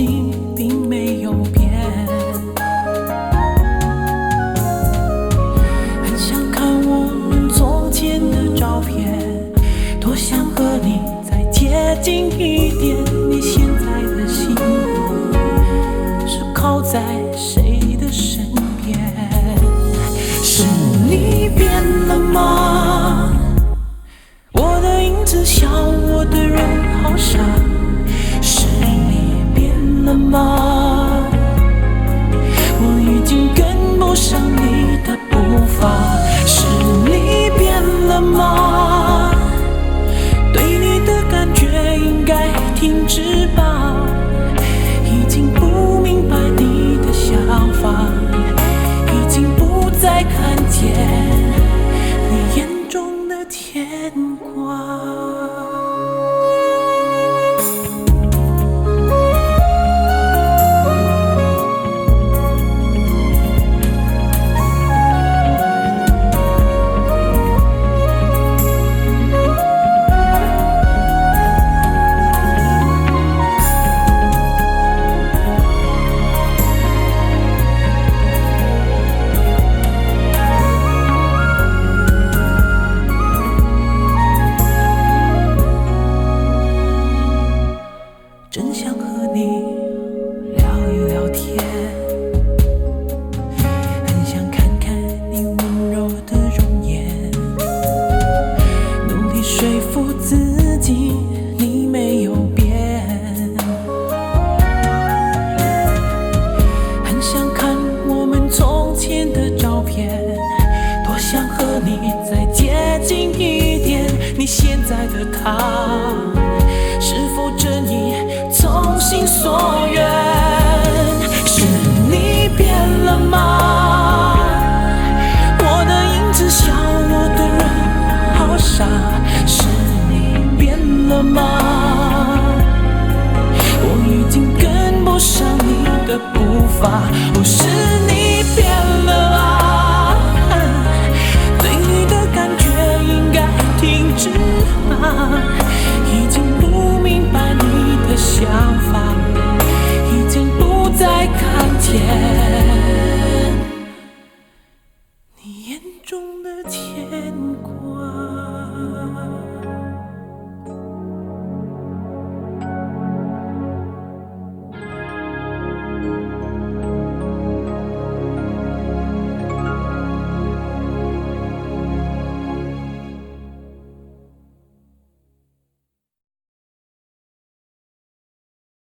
你并没有变。现在的他是否真已从心所愿？是你变了吗？我的影子笑我的人好傻。是你变了吗？我已经跟不上你的步伐。哦，是。yeah.